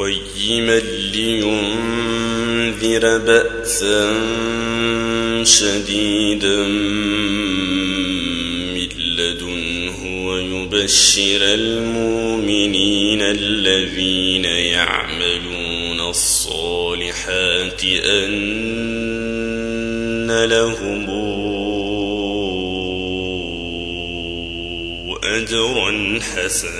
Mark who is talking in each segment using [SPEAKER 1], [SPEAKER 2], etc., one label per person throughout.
[SPEAKER 1] قيما لينذر بأسا شديدا من لدنه ويبشر المؤمنين الذين يعملون الصالحات أن لهم أجرا حسنا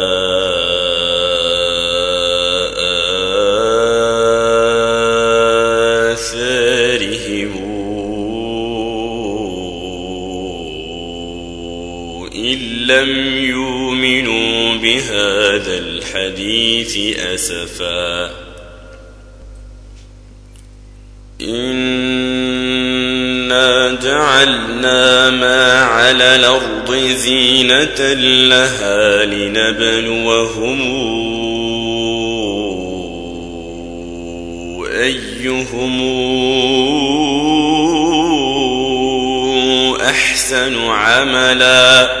[SPEAKER 1] بهذا الحديث أسفا. إنا جعلنا ما على الأرض زينة لها لنبلوهم أيهم أحسن عملا.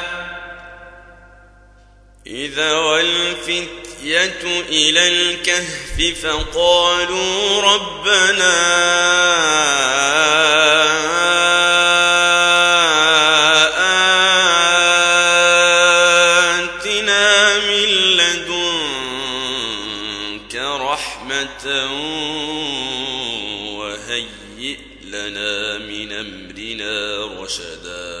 [SPEAKER 1] إذا والفتية إلى الكهف فقالوا ربنا آتنا من لدنك رحمة وهيئ لنا من أمرنا رشدا.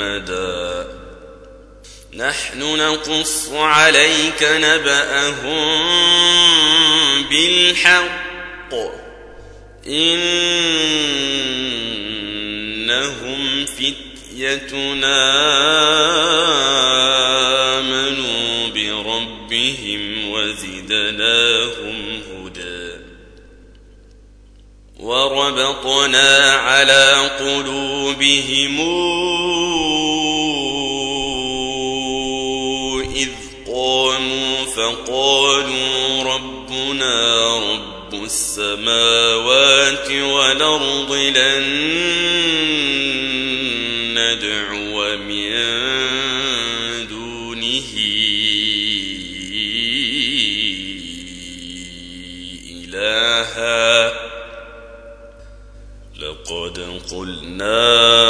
[SPEAKER 1] أمدا نحن نقص عليك نبأهم بالحق. إنهم فتيتنا آمنوا بربهم وزدناهم وربطنا على قلوبهم إذ قاموا فقالوا ربنا رب السماوات والأرض لن ندعو من دونه إلها قلنا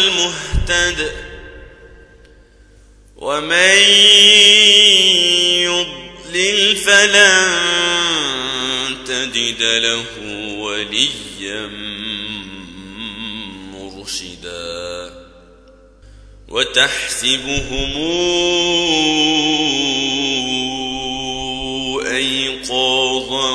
[SPEAKER 1] ومن يضلل فلن تجد له وليا مرشدا. وتحسبهم أيقاظا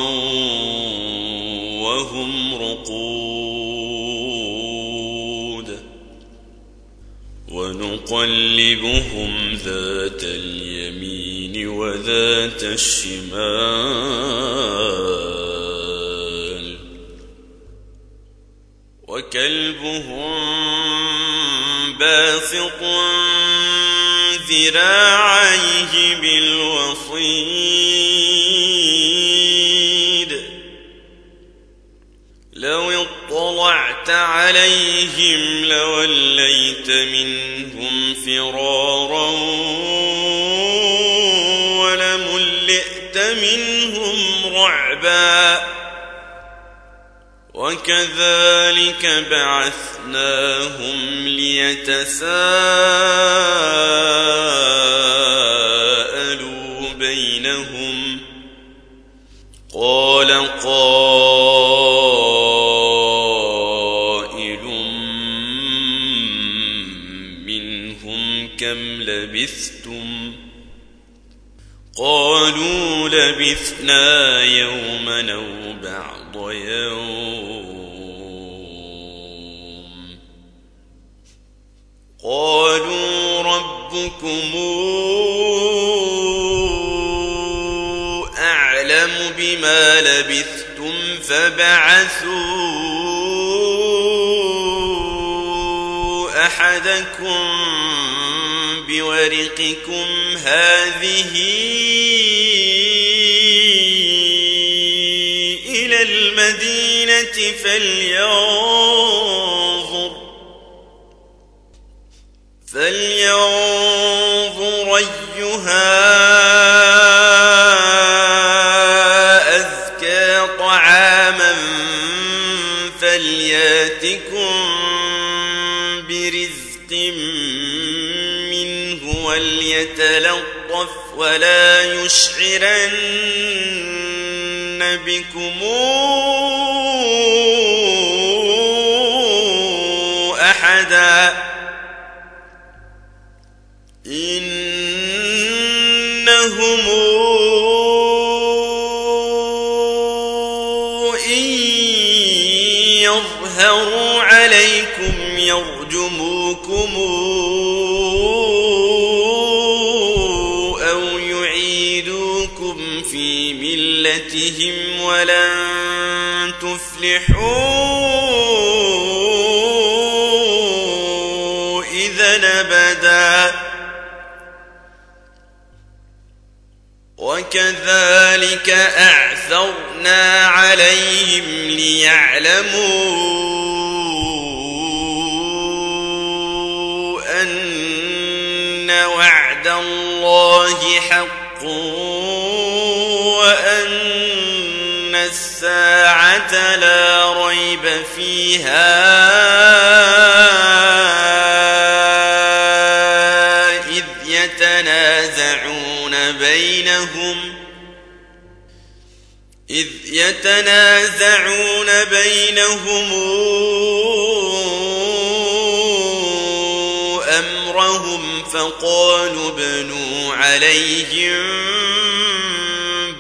[SPEAKER 1] ونقلبهم ذات اليمين وذات الشمال. وكلبهم باسط ذراعيه بالوصيد. لو اطلعت عليهم لوليت منهم فرارا ولملئت منهم رعبا وكذلك بعثناهم ليتساءلوا بينهم. قال قائل لبثتم قالوا لبثنا يوما أو بعض يوم قالوا ربكم أعلم بما لبثتم فبعثوا أحدكم بورقكم هذه إلى المدينة فلينظر فلينظر أيها يتلطف ولا يشعرن بكم أحدا. إنهم إن يظهروا عليكم يرجموكم ملتهم ولن تفلحوا إذا أبدا وكذلك أعثرنا عليهم ليعلموا أن وعد الله حق وأن الساعة لا ريب فيها. إذ يتنازعون بينهم إذ يتنازعون بينهم أمرهم فقالوا ابنوا عليهم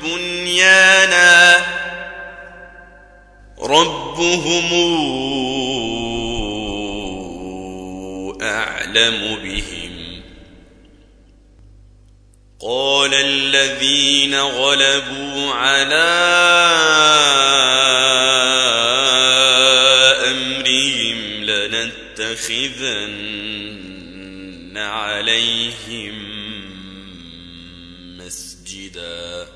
[SPEAKER 1] بنيانا. ربهم أعلم بهم. قال الذين غلبوا على أمرهم لنتخذن عليهم مسجدا.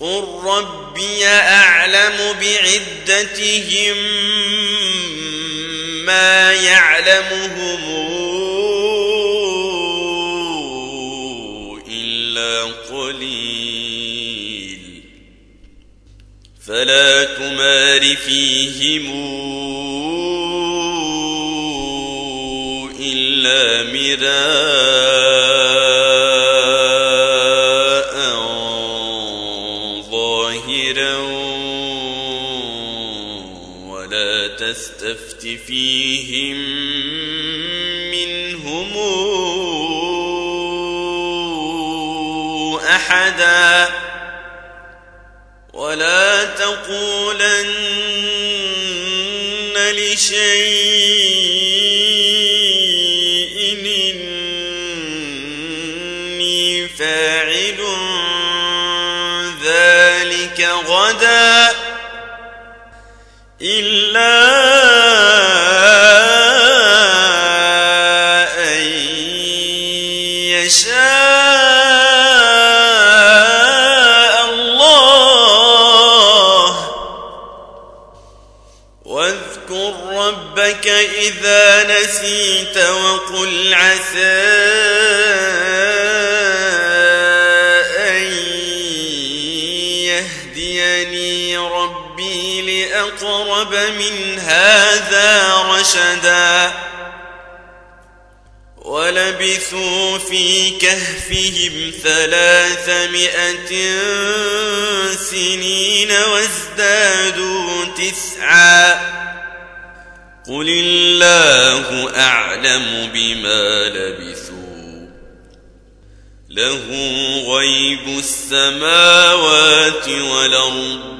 [SPEAKER 1] قل ربي أعلم بعدتهم ما يعلمهم إلا قليل فلا تمار فيهم إلا مراء ولا تستفت فيهم منهم أحدا ولا تقولن لشيء إني فاعل ذلك غدا إلا أن يشاء الله. واذكر ربك إذا نسيت وقل عسى لأقرب من هذا رشدا. ولبثوا في كهفهم ثلاثمائة سنين وازدادوا تسعا. قل الله أعلم بما لبثوا. له غيب السماوات والأرض.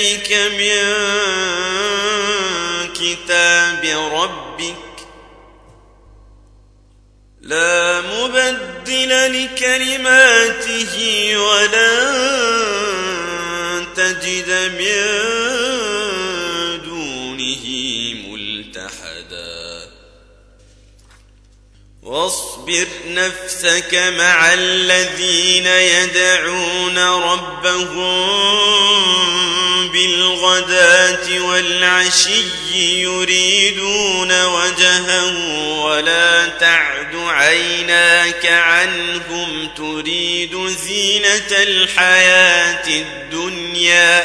[SPEAKER 1] إليك من كتاب ربك لا مبدل لكلماته ولن تجد من دونه ملتحدا. واصبر نفسك مع الذين يدعون ربهم بالغداة والعشي يريدون وجهه ولا تعد عيناك عنهم تريد زينة الحياة الدنيا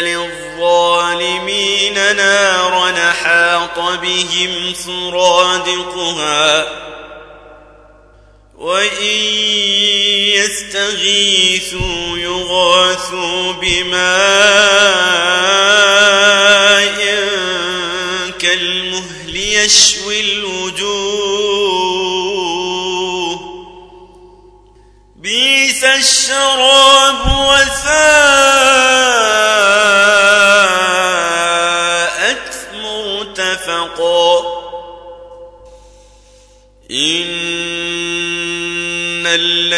[SPEAKER 1] للظالمين نارا حاط بهم سرادقها وإن يستغيثوا يغاثوا بماء كالمهل يشوي الوجوه. بئس الشراب وساءت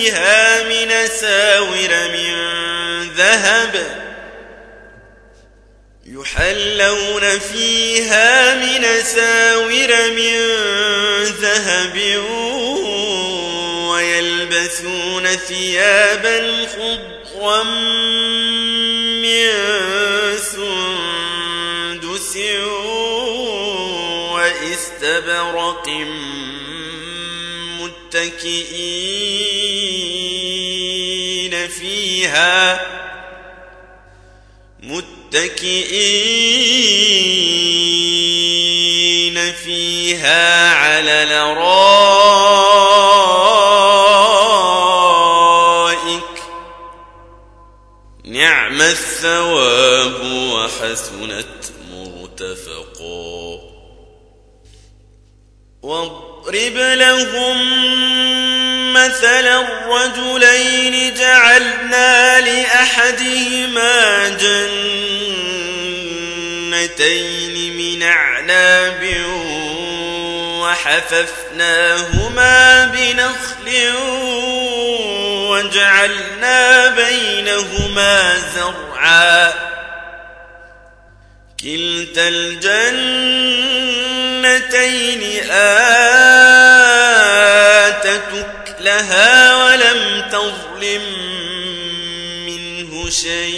[SPEAKER 1] فيها من ساور من ذهب يحلون فيها من ساور من ذهب ويلبسون ثيابا خضرا من سندس واستبرق متكئين فيها متكئين فيها على الأرائك. نعم الثواب وحسنت مرتفقا. واضرب لهم مثلا الرجلين جعلنا لأحدهما جنتين من أعناب وحففناهما بنخل وجعلنا بينهما زرعا. كلتا الجنتين آتت لها ولم تظلم منه شيئا.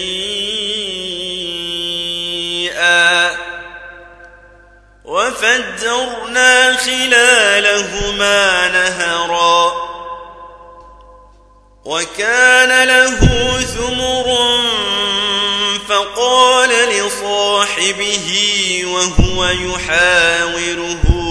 [SPEAKER 1] وفجرنا خلالهما نهرا. وكان له ثمر فقال لصاحبه وهو يحاوره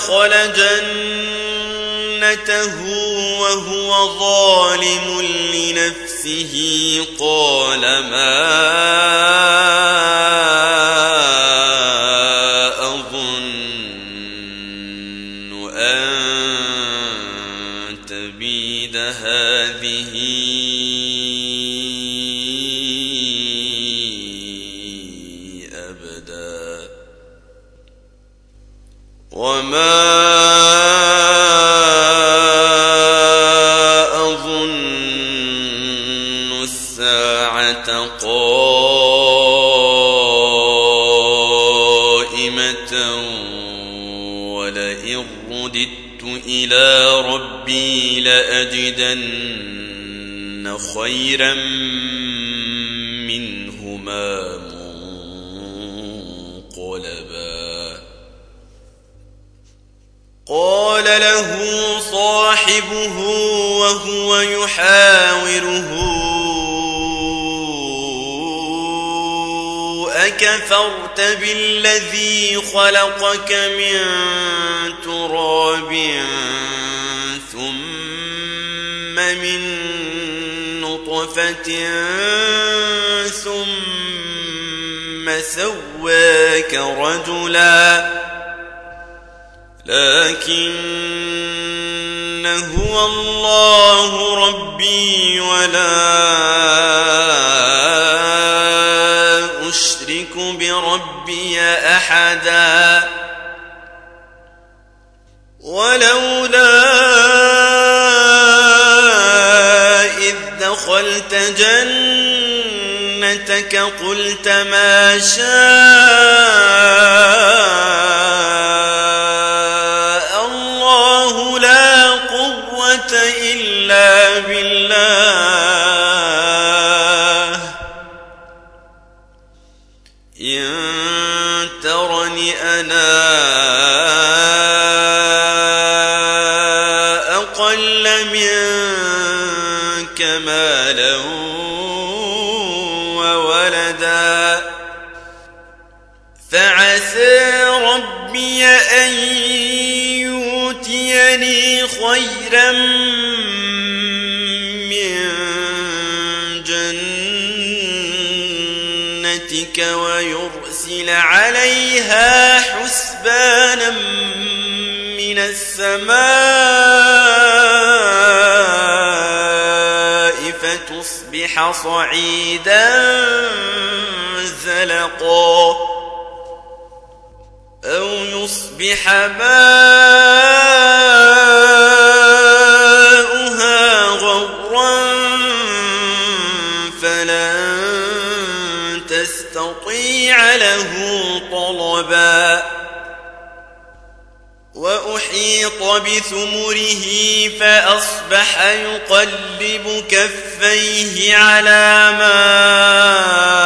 [SPEAKER 1] ودخل جنته وهو ظالم لنفسه. قال ما لأجدن خيرا منهما منقلبا. قال له صاحبه وهو يحاوره أكفرت بالذي خلقك من تراب؟ ثم سواك رجلاً. لكن هو الله ربي ولا أشرك بربي أحدا. ولولا قلت ما شاء ربي أن يؤتيني خيرا من جنتك ويرسل عليها حسبانا من السماء فتصبح صعيدا زلقا. أو يصبح ماؤها غورا فلن تستطيع له طلبا. وأحيط بثمره فأصبح يقلب كفيه على ما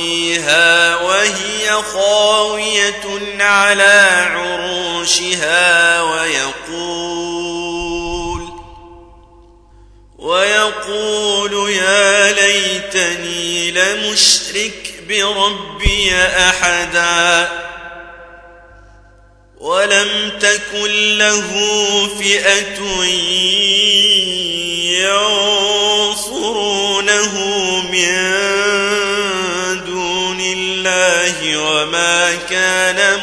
[SPEAKER 1] فيها وهي خاوية على عروشها ويقول ويقول يا ليتني لمشرك بربي أحدا ولم تكن له فئة ينصرونه من الله وما كان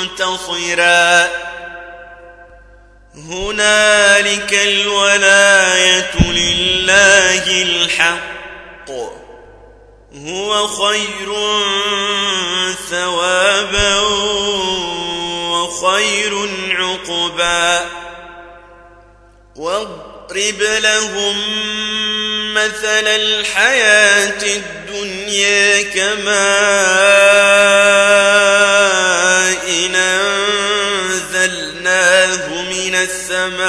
[SPEAKER 1] منتصرا. هنالك الولاية لله الحق. هو خير ثوابا وخير عقبا. واضرب لهم مثل الحياة الدنيا كماء إن أنزلناه من السماء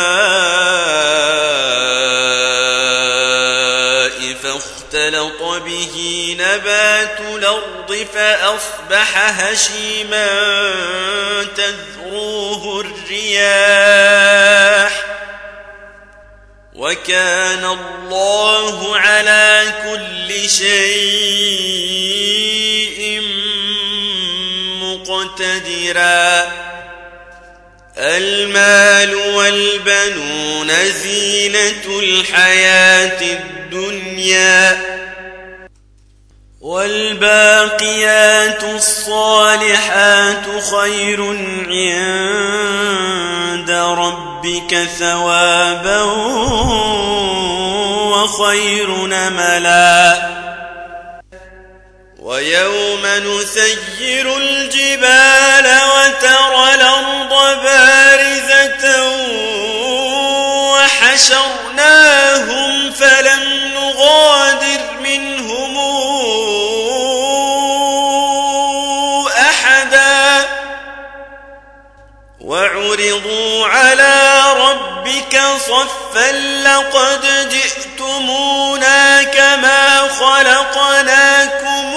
[SPEAKER 1] فاختلط به نبات الأرض فأصبح هشيما تذروه الرياح وكان الله على كل شيء مقتدرا. المال والبنون زينة الحياة الدنيا. والباقيات الصالحات خير عند ربك ثوابا وخير نملا. ويوم نسير الجبال وترى الأرض بارزة وحشرناهم فلم نغادر وعرضوا على ربك صفا لقد جئتمونا كما خلقناكم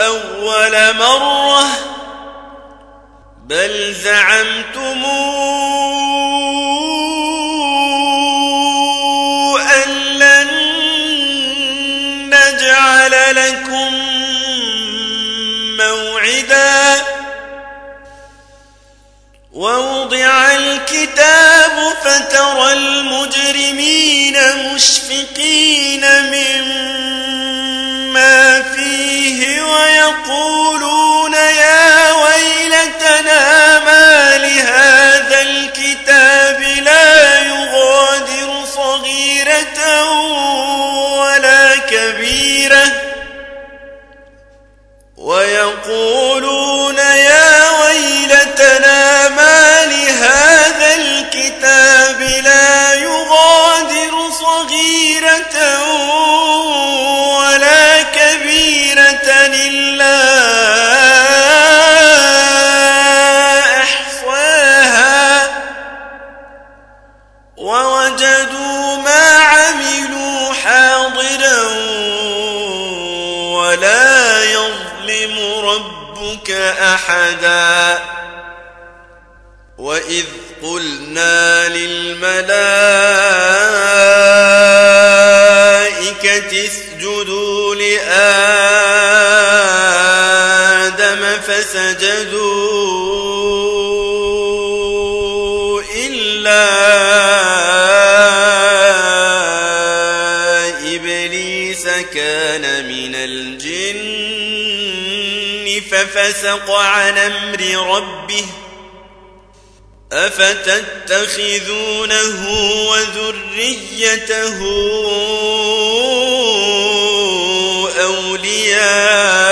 [SPEAKER 1] أول مرة بل زعمتم ووضع الكتاب فترى المجرمين مشفقين مما فيه ويقولون أحدا. وإذ قلنا للملائكة اسجدوا لآدم فسجدوا ففسق عن أمر ربه أفتتخذونه وذريته أولياء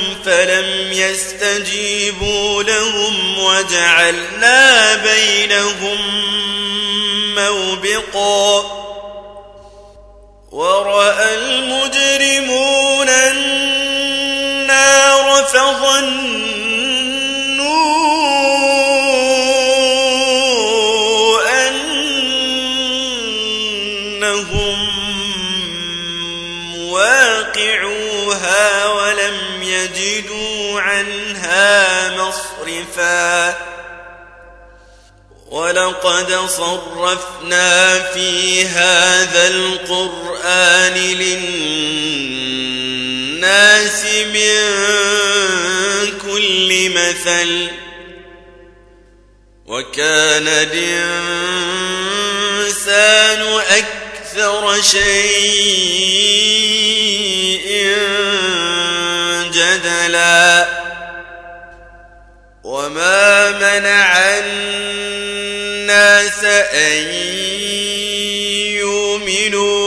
[SPEAKER 1] يستجيبوا لهم وجعلنا بينهم موبقا. ورأى المجرمون النار فظنوا أنهم واقعوها ولم يجدوا عنها مصرفا. ولقد صرفنا في هذا القرآن للناس من كل مثل. وكان الإنسان أكثر شيء جدلا وما منع الناس أن يؤمنوا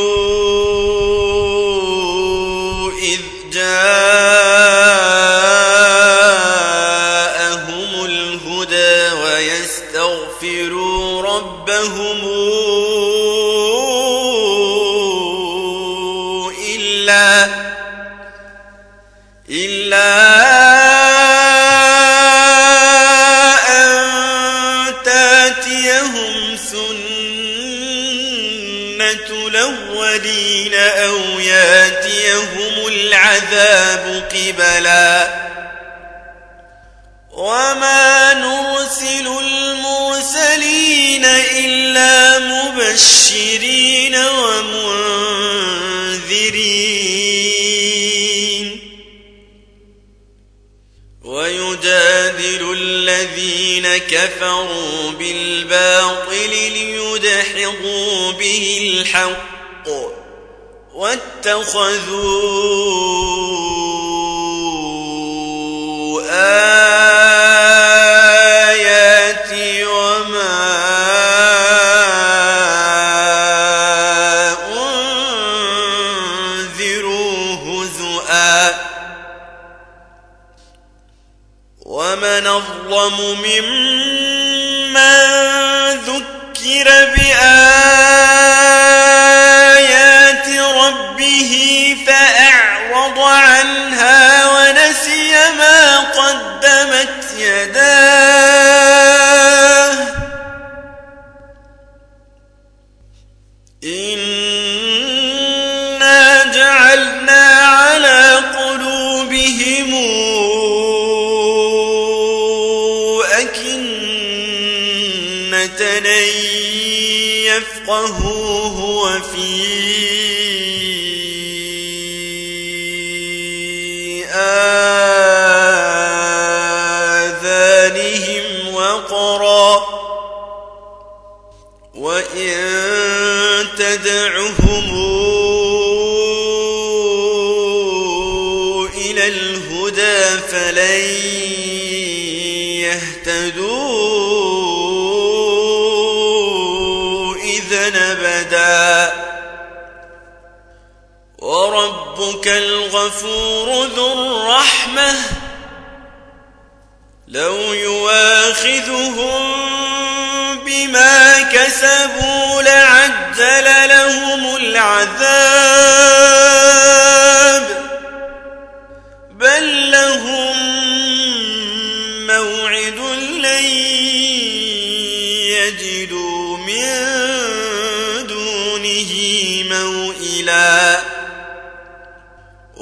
[SPEAKER 1] ومنذرين. ويجادل الذين كفروا بالباطل ليدحضوا به الحق واتخذوا آياتي أنذروا هزؤا. ومن أظلم ممن ذكر بآيات وربك الغفور ذو الرحمة. لو يواخذهم بما كسبوا لعجل لهم العذاب. بل لهم موعد لن يجدوا من دونه موئلا.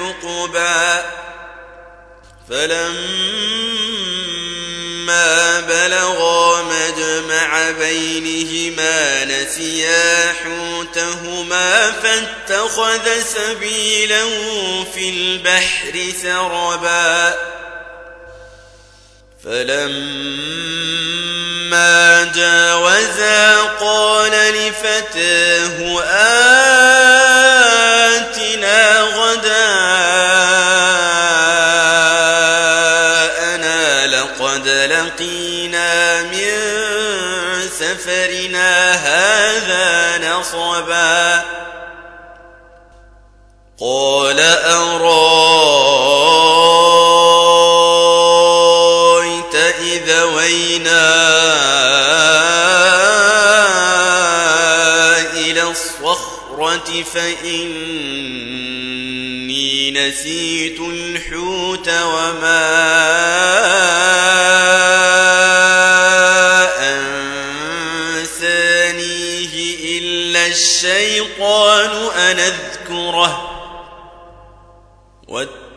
[SPEAKER 1] حقبا فلما بلغا مجمع بينهما نسيا حوتهما فاتخذ سبيلا في البحر سربا فلما جاوزا قال لفتاه آتنا نصبا قال أرأيت إذا وينا إلى الصخرة فإني نسيت الحوت وما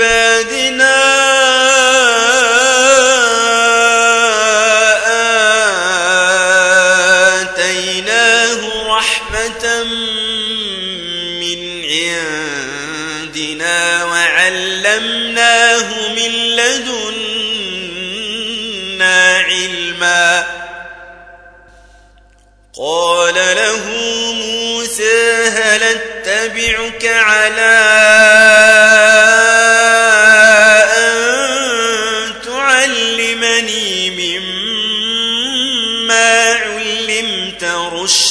[SPEAKER 1] عبادنا آتيناه رحمة من عندنا وعلمناه من لدنا علما. قال له موسى هل أتبعك على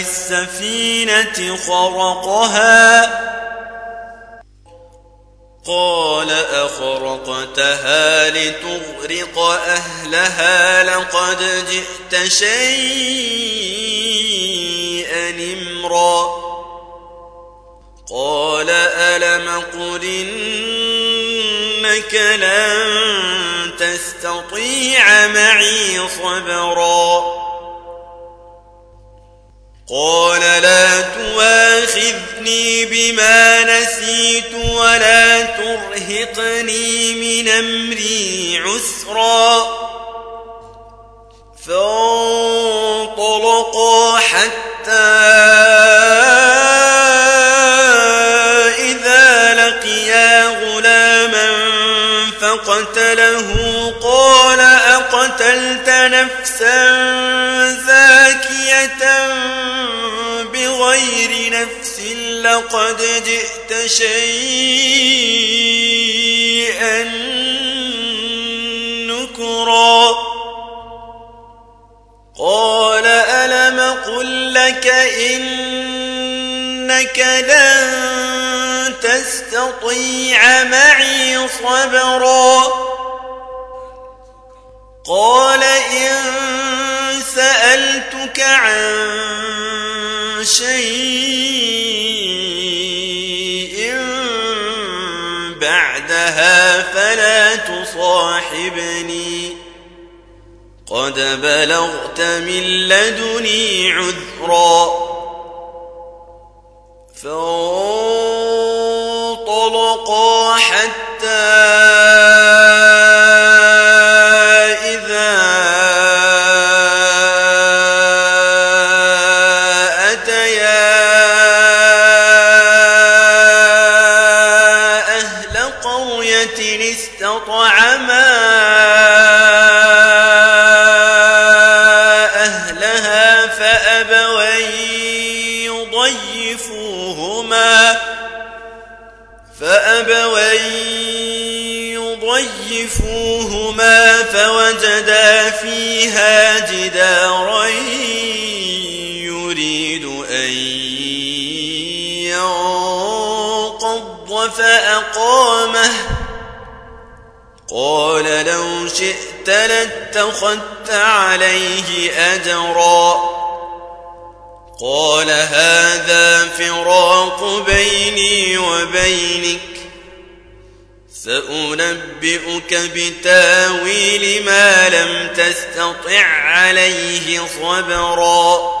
[SPEAKER 1] السفينة خرقها. قال أخرقتها لتغرق أهلها. لقد جئت شيئا إمرا. قال ألم قل إنك لن تستطيع معي صبرا. قال لا تواخذني بما نسيت ولا ترهقني من أمري عسرا. فانطلقا حتى إذا لقيا غلاما فقتله. قال أقتلت نفسا لقد جئت شيئا نكرا. قال ألم قل لك إنك لن تستطيع معي صبرا؟ قال إن سألتك عن تصاحبني قد بلغت من لدني عذرا فانطلقا حتى إذا أتيا أهل قرية استطعما فأقامه قال لو شئت لاتخذت عليه أجرا. قال هذا فراق بيني وبينك. سأنبئك بتاويل ما لم تستطع عليه صبرا.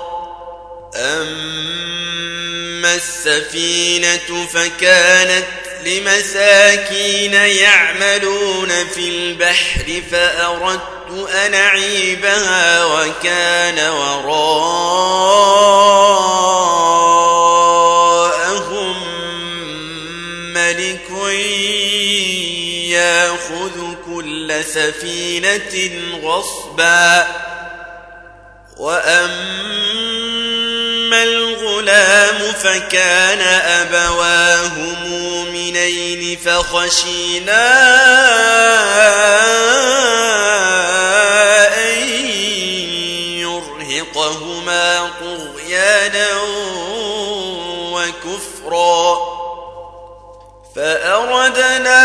[SPEAKER 1] أما السفينة فكانت لمساكين يعملون في البحر فأردت أن أعيبها وكان وراءهم ملك يأخذ كل سفينة غصبا وأما الغلام فكان أبواه مؤمنين فخشينا أن يرهقهما طغيانا وكفرا فأردنا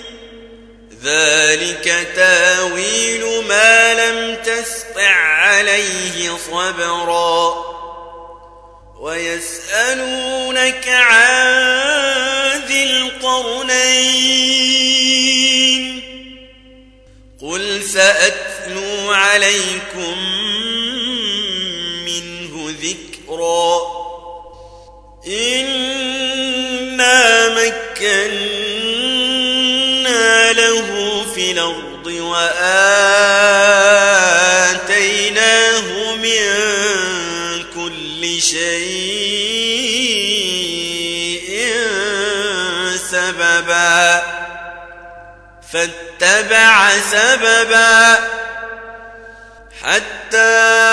[SPEAKER 1] ذلك تاويل ما لم تسطع عليه صبرا. ويسألونك عن ذي القرنين. قل سأتلو عليكم منه ذكرا. وآتيناه من كل شيء سببا فاتبع سببا حتى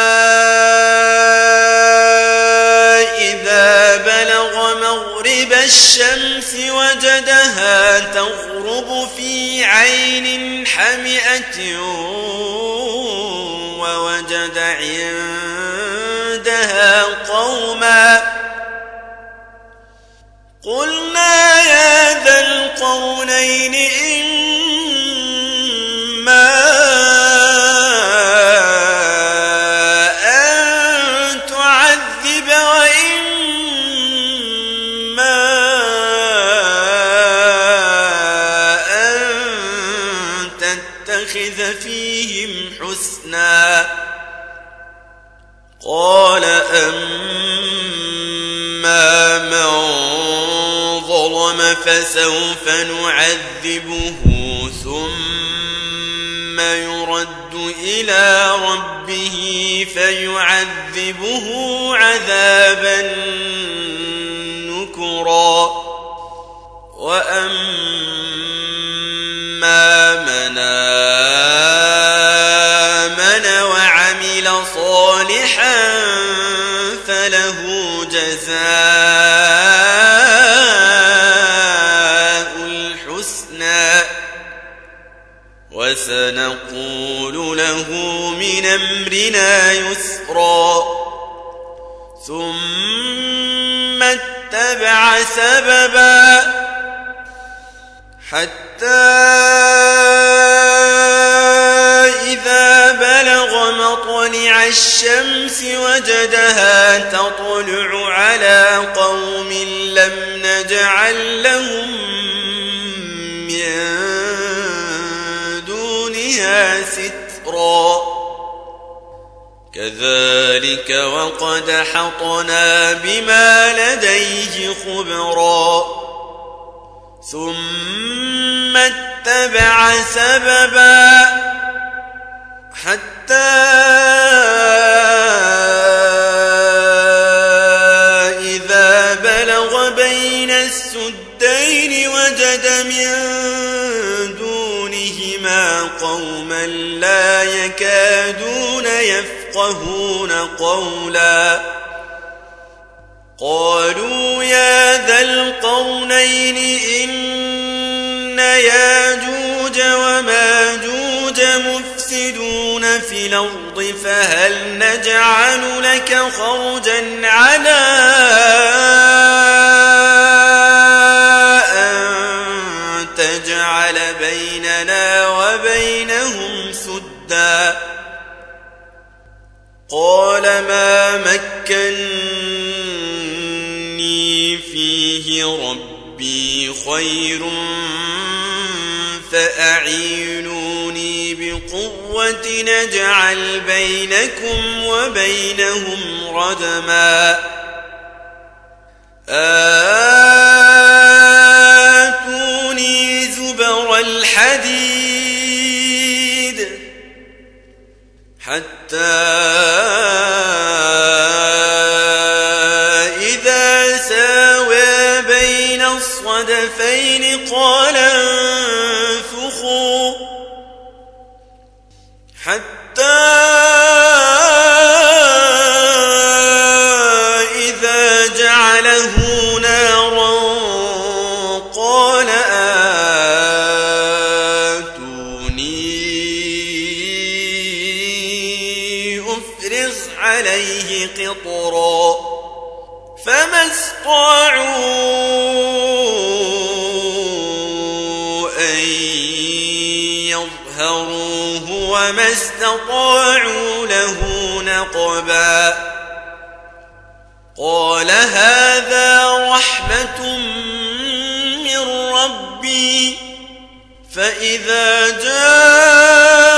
[SPEAKER 1] مغرب الشمس وجدها تغرب في عين حمئة ووجد عندها قوما قلنا يا ذا القرنين إما فسوف نعذبه ثم يرد إلى ربه فيعذبه عذابا نكرا. وأما من آمن وعمل صالحا من أمرنا يسرا. ثم اتبع سببا حتى إذا بلغ مطلع الشمس وجدها تطلع على قوم لم نجعل لهم من دونها سترا. كذلك وقد حطنا بما لديه خبرا. ثم اتبع سببا حتى إذا بلغ بين السدين وجد من دونهما قوما لا يكادون يفقهون قولا قالوا يا ذا القرنين إن ياجوج وماجوج مفسدون في الأرض فهل نجعل لك خرجا على نجعل بينكم وبينهم ردما آتوني استطاعوا أن وما استطاعوا له نقبا. قال هذا رحمة من ربي فإذا جاء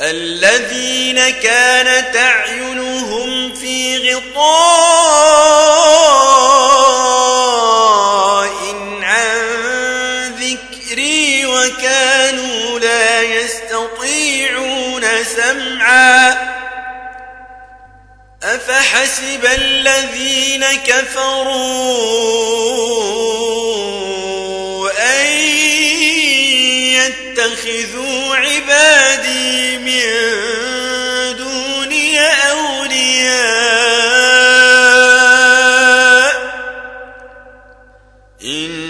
[SPEAKER 1] الذين كانت أعينهم في غطاء عن ذكري وكانوا لا يستطيعون سمعا. أفحسب الذين كفروا يتخذوا عبادي من دوني أولياء. إنا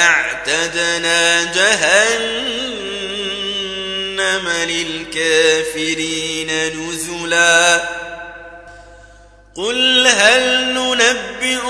[SPEAKER 1] أعتدنا جهنم للكافرين نزلا. قل هل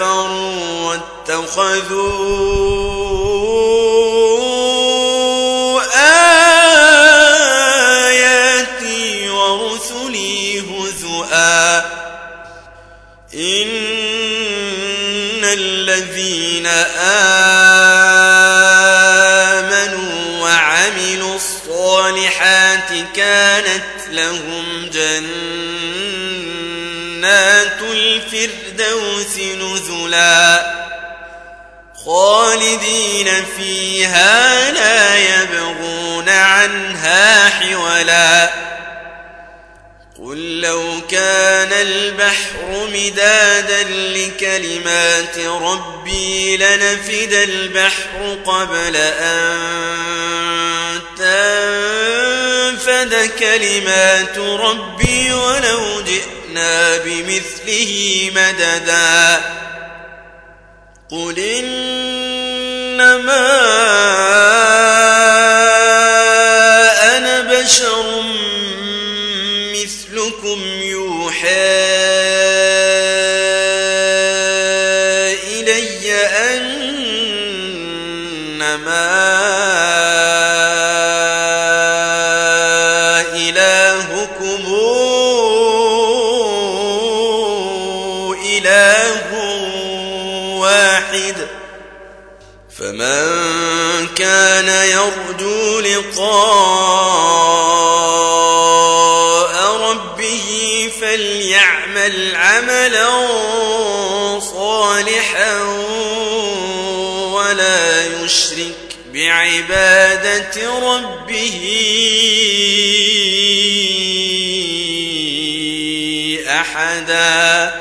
[SPEAKER 1] كفروا واتخذوا آياتي ورسلي هزؤا. إن الذين آمنوا وعملوا الصالحات كانت لهم جنات الفردوس نزلا خالدين فيها لا يبغون عنها حولا قل لو كان البحر مدادا لكلمات ربي لنفد البحر قبل أن تنفد كلمات ربي ولو جئنا بمثله مددا. قل إنما لقاء ربه فليعمل عملا صالحا ولا يشرك بعبادة ربه أحداً.